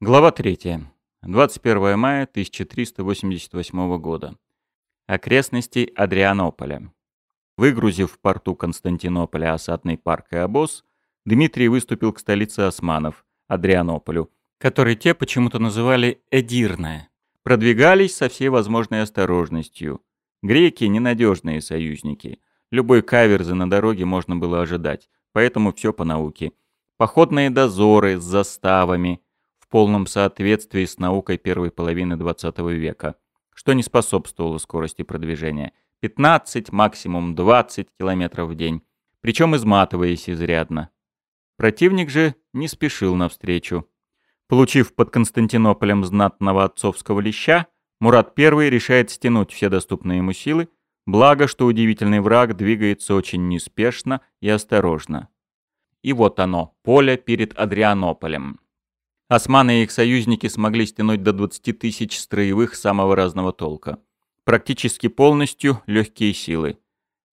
Глава 3. 21 мая 1388 года. Окрестности Адрианополя. Выгрузив в порту Константинополя осадный парк и обоз, Дмитрий выступил к столице османов, Адрианополю, который те почему-то называли Эдирная. Продвигались со всей возможной осторожностью. Греки – ненадежные союзники. Любой каверзы на дороге можно было ожидать, поэтому все по науке. Походные дозоры с заставами – в полном соответствии с наукой первой половины XX века, что не способствовало скорости продвижения. 15, максимум 20 км в день, причем изматываясь изрядно. Противник же не спешил навстречу. Получив под Константинополем знатного отцовского леща, Мурат I решает стянуть все доступные ему силы, благо, что удивительный враг двигается очень неспешно и осторожно. И вот оно, поле перед Адрианополем. Османы и их союзники смогли стянуть до 20 тысяч строевых самого разного толка. Практически полностью легкие силы.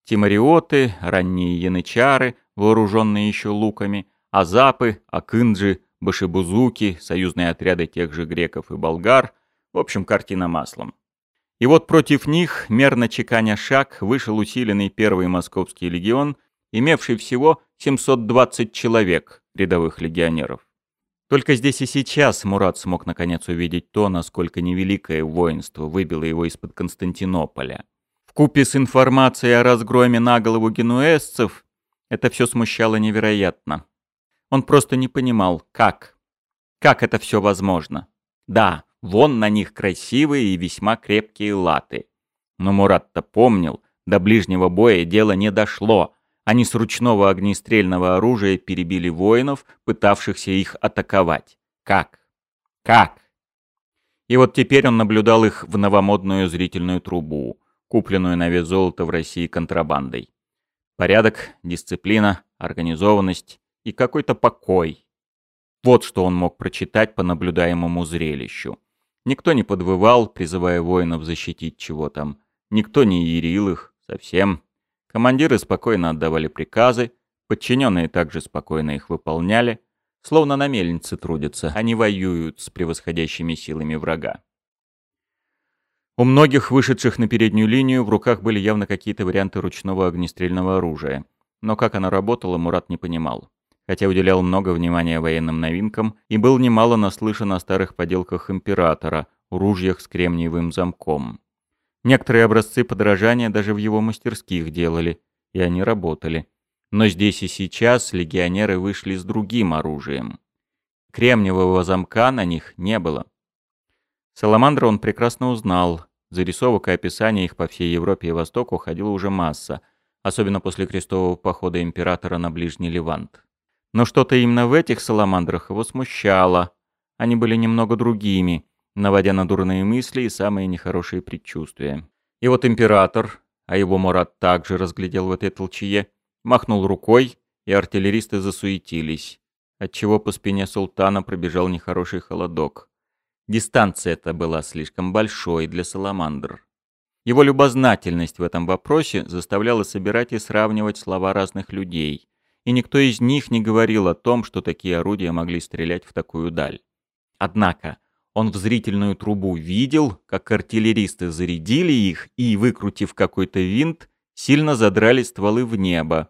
Тимариоты, ранние янычары, вооруженные еще луками, азапы, акынджи, башибузуки, союзные отряды тех же греков и болгар. В общем, картина маслом. И вот против них, мерно чеканя шаг, вышел усиленный первый московский легион, имевший всего 720 человек рядовых легионеров. Только здесь и сейчас Мурат смог наконец увидеть то, насколько невеликое воинство выбило его из-под Константинополя. В купе с информацией о разгроме на голову генуэзцев это все смущало невероятно. Он просто не понимал, как. Как это все возможно? Да, вон на них красивые и весьма крепкие латы. Но Мурат-то помнил, до ближнего боя дело не дошло, они с ручного огнестрельного оружия перебили воинов, пытавшихся их атаковать. Как? Как? И вот теперь он наблюдал их в новомодную зрительную трубу, купленную на вес золота в России контрабандой. Порядок, дисциплина, организованность и какой-то покой. Вот что он мог прочитать по наблюдаемому зрелищу. Никто не подвывал, призывая воинов защитить чего там. Никто не ярил их, совсем. Командиры спокойно отдавали приказы, подчиненные также спокойно их выполняли, словно на мельнице трудятся, они воюют с превосходящими силами врага. У многих вышедших на переднюю линию в руках были явно какие-то варианты ручного огнестрельного оружия. Но как оно работало, Мурат не понимал. Хотя уделял много внимания военным новинкам и был немало наслышан о старых поделках императора, ружьях с кремниевым замком. Некоторые образцы подражания даже в его мастерских делали, и они работали. Но здесь и сейчас легионеры вышли с другим оружием. Кремниевого замка на них не было. Саламандра он прекрасно узнал. Зарисовок и описаний их по всей Европе и Востоку ходила уже масса, особенно после крестового похода императора на Ближний Левант. Но что-то именно в этих саламандрах его смущало. Они были немного другими — наводя на дурные мысли и самые нехорошие предчувствия. И вот император, а его Мурат также разглядел в этой толчье, махнул рукой, и артиллеристы засуетились, отчего по спине султана пробежал нехороший холодок. Дистанция эта была слишком большой для саламандр. Его любознательность в этом вопросе заставляла собирать и сравнивать слова разных людей, и никто из них не говорил о том, что такие орудия могли стрелять в такую даль. Однако, он в зрительную трубу видел, как артиллеристы зарядили их и, выкрутив какой-то винт, сильно задрали стволы в небо.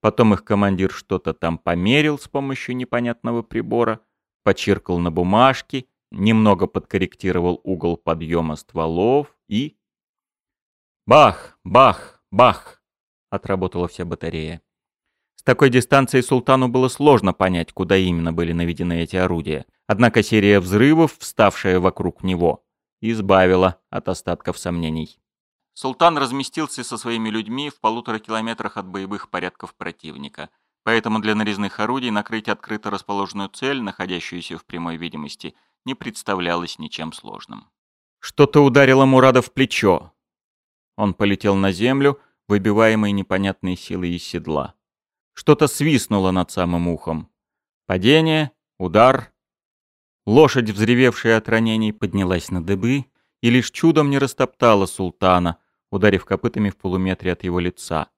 Потом их командир что-то там померил с помощью непонятного прибора, почиркал на бумажке, немного подкорректировал угол подъема стволов и... Бах, бах, бах! Отработала вся батарея. С такой дистанции султану было сложно понять, куда именно были наведены эти орудия. Однако серия взрывов, вставшая вокруг него, избавила от остатков сомнений. Султан разместился со своими людьми в полутора километрах от боевых порядков противника, поэтому для нарезных орудий накрыть открыто расположенную цель, находящуюся в прямой видимости, не представлялось ничем сложным. Что-то ударило Мурада в плечо. Он полетел на землю, выбиваемый непонятной силой из седла. Что-то свистнуло над самым ухом. Падение, удар, Лошадь, взревевшая от ранений, поднялась на дыбы и лишь чудом не растоптала султана, ударив копытами в полуметре от его лица.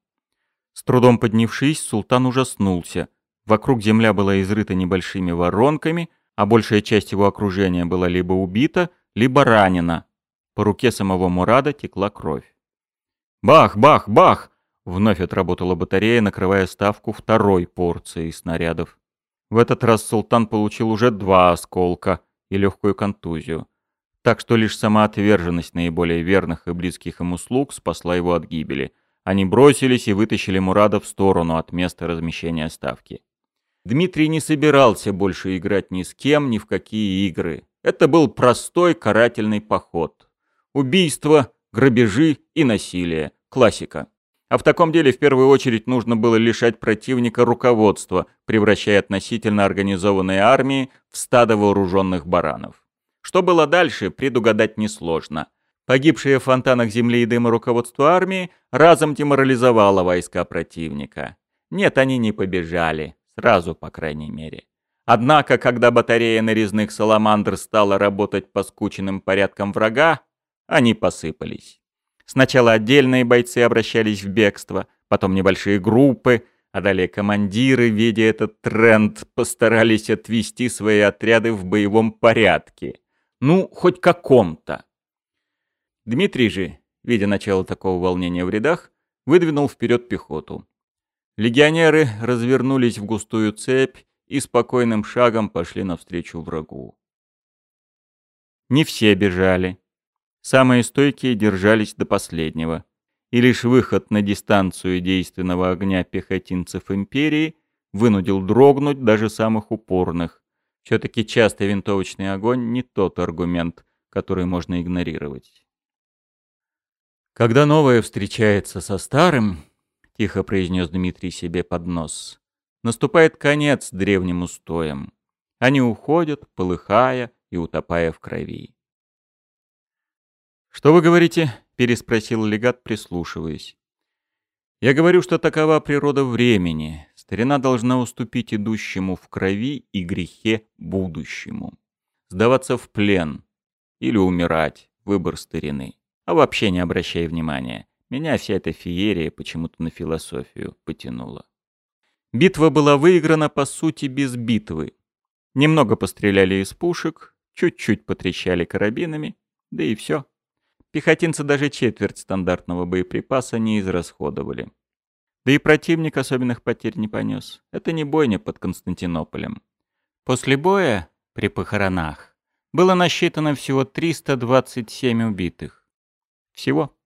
С трудом поднявшись, султан ужаснулся. Вокруг земля была изрыта небольшими воронками, а большая часть его окружения была либо убита, либо ранена. По руке самого Мурада текла кровь. «Бах! Бах! Бах!» Вновь отработала батарея, накрывая ставку второй порцией снарядов. В этот раз султан получил уже два осколка и легкую контузию. Так что лишь сама отверженность наиболее верных и близких ему слуг спасла его от гибели. Они бросились и вытащили Мурада в сторону от места размещения ставки. Дмитрий не собирался больше играть ни с кем, ни в какие игры. Это был простой карательный поход. Убийство, грабежи и насилие. Классика. А в таком деле в первую очередь нужно было лишать противника руководства, превращая относительно организованные армии в стадо вооруженных баранов. Что было дальше, предугадать несложно. Погибшее в фонтанах земли и дыма руководство армии разом деморализовало войска противника. Нет, они не побежали. Сразу, по крайней мере. Однако, когда батарея нарезных саламандр стала работать по скученным порядкам врага, они посыпались. Сначала отдельные бойцы обращались в бегство, потом небольшие группы, а далее командиры, видя этот тренд, постарались отвести свои отряды в боевом порядке. Ну, хоть каком-то. Дмитрий же, видя начало такого волнения в рядах, выдвинул вперед пехоту. Легионеры развернулись в густую цепь и спокойным шагом пошли навстречу врагу. Не все бежали. Самые стойкие держались до последнего. И лишь выход на дистанцию действенного огня пехотинцев империи вынудил дрогнуть даже самых упорных. Все-таки частый винтовочный огонь не тот аргумент, который можно игнорировать. Когда новое встречается со старым, — тихо произнес Дмитрий себе под нос. «Наступает конец древним устоям. Они уходят, полыхая и утопая в крови». «Что вы говорите?» — переспросил легат, прислушиваясь. «Я говорю, что такова природа времени. Старина должна уступить идущему в крови и грехе будущему. Сдаваться в плен или умирать — выбор старины. А вообще не обращай внимания. Меня вся эта феерия почему-то на философию потянула. Битва была выиграна, по сути, без битвы. Немного постреляли из пушек, чуть-чуть потрещали карабинами, да и все. Пехотинцы даже четверть стандартного боеприпаса не израсходовали. Да и противник особенных потерь не понес. Это не бойня под Константинополем. После боя, при похоронах, было насчитано всего 327 убитых. Всего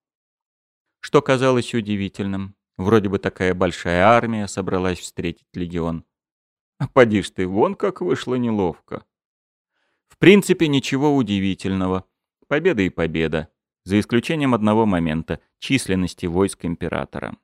что казалось удивительным. Вроде бы такая большая армия собралась встретить легион. А поди ж ты, вон как вышло неловко. В принципе, ничего удивительного. Победа и победа. За исключением одного момента — численности войск императора.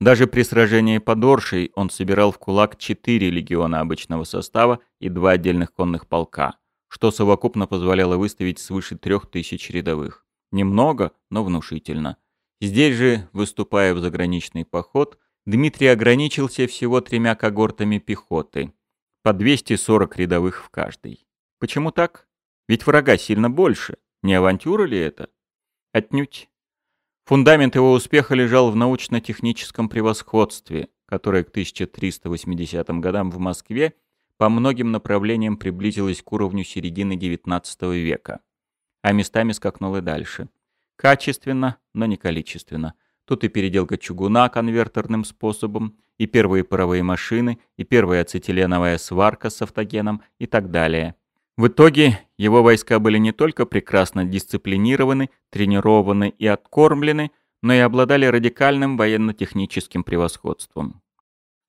Даже при сражении под Оршей он собирал в кулак четыре легиона обычного состава и два отдельных конных полка, что совокупно позволяло выставить свыше трех тысяч рядовых. Немного, но внушительно. Здесь же, выступая в заграничный поход, Дмитрий ограничился всего тремя когортами пехоты, по 240 рядовых в каждой. Почему так? Ведь врага сильно больше. Не авантюра ли это? Отнюдь. Фундамент его успеха лежал в научно-техническом превосходстве, которое к 1380 годам в Москве по многим направлениям приблизилось к уровню середины XIX века, а местами скакнуло дальше – Качественно, но не количественно. Тут и переделка чугуна конвертерным способом, и первые паровые машины, и первая ацетиленовая сварка с автогеном и так далее. В итоге его войска были не только прекрасно дисциплинированы, тренированы и откормлены, но и обладали радикальным военно-техническим превосходством.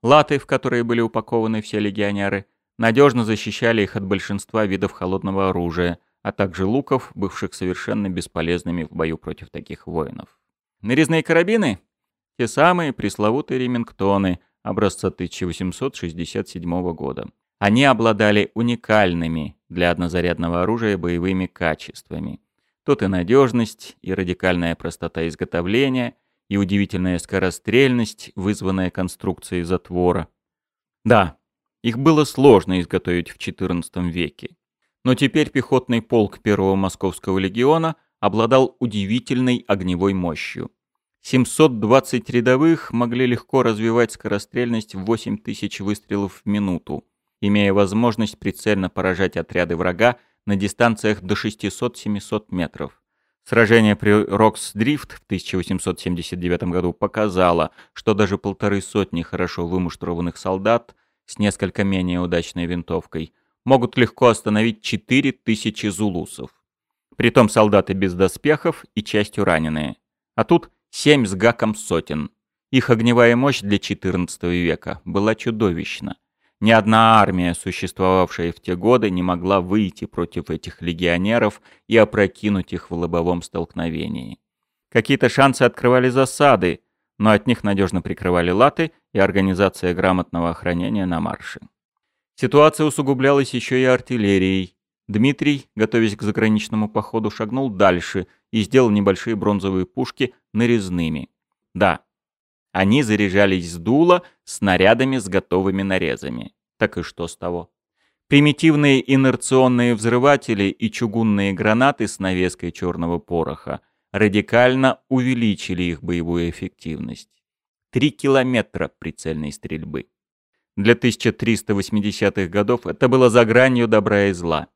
Латы, в которые были упакованы все легионеры, надежно защищали их от большинства видов холодного оружия – а также луков, бывших совершенно бесполезными в бою против таких воинов. Нарезные карабины? Те самые пресловутые ремингтоны образца 1867 года. Они обладали уникальными для однозарядного оружия боевыми качествами. Тут и надежность, и радикальная простота изготовления, и удивительная скорострельность, вызванная конструкцией затвора. Да, их было сложно изготовить в XIV веке. Но теперь пехотный полк первого Московского легиона обладал удивительной огневой мощью. 720 рядовых могли легко развивать скорострельность в 8000 выстрелов в минуту, имея возможность прицельно поражать отряды врага на дистанциях до 600-700 метров. Сражение при Роркс-Дрифт в 1879 году показало, что даже полторы сотни хорошо вымуштрованных солдат с несколько менее удачной винтовкой могут легко остановить 4000 зулусов. Притом солдаты без доспехов и частью раненые. А тут 7 с гаком сотен. Их огневая мощь для XIV века была чудовищна. Ни одна армия, существовавшая в те годы, не могла выйти против этих легионеров и опрокинуть их в лобовом столкновении. Какие-то шансы открывали засады, но от них надежно прикрывали латы и организация грамотного охранения на марше. Ситуация усугублялась еще и артиллерией. Дмитрий, готовясь к заграничному походу, шагнул дальше и сделал небольшие бронзовые пушки нарезными. Да, они заряжались с дула снарядами с готовыми нарезами. Так и что с того? Примитивные инерционные взрыватели и чугунные гранаты с навеской черного пороха радикально увеличили их боевую эффективность. Три километра прицельной стрельбы. Для 1380-х годов это было за гранью добра и зла.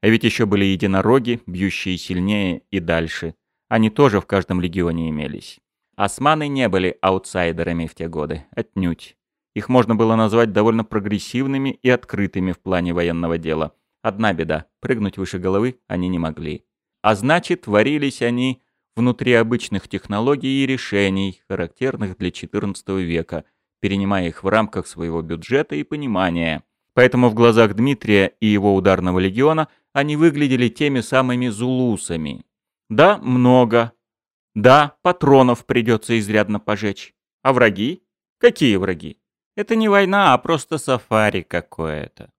А ведь еще были единороги, бьющие сильнее и дальше. Они тоже в каждом легионе имелись. Османы не были аутсайдерами в те годы, отнюдь. Их можно было назвать довольно прогрессивными и открытыми в плане военного дела. Одна беда – прыгнуть выше головы они не могли. А значит, варились они внутри обычных технологий и решений, характерных для XIV века, перенимая их в рамках своего бюджета и понимания. Поэтому в глазах Дмитрия и его ударного легиона они выглядели теми самыми зулусами. Да, много, да, патронов придется изрядно пожечь. А враги? Какие враги? Это не война, а просто сафари какое-то.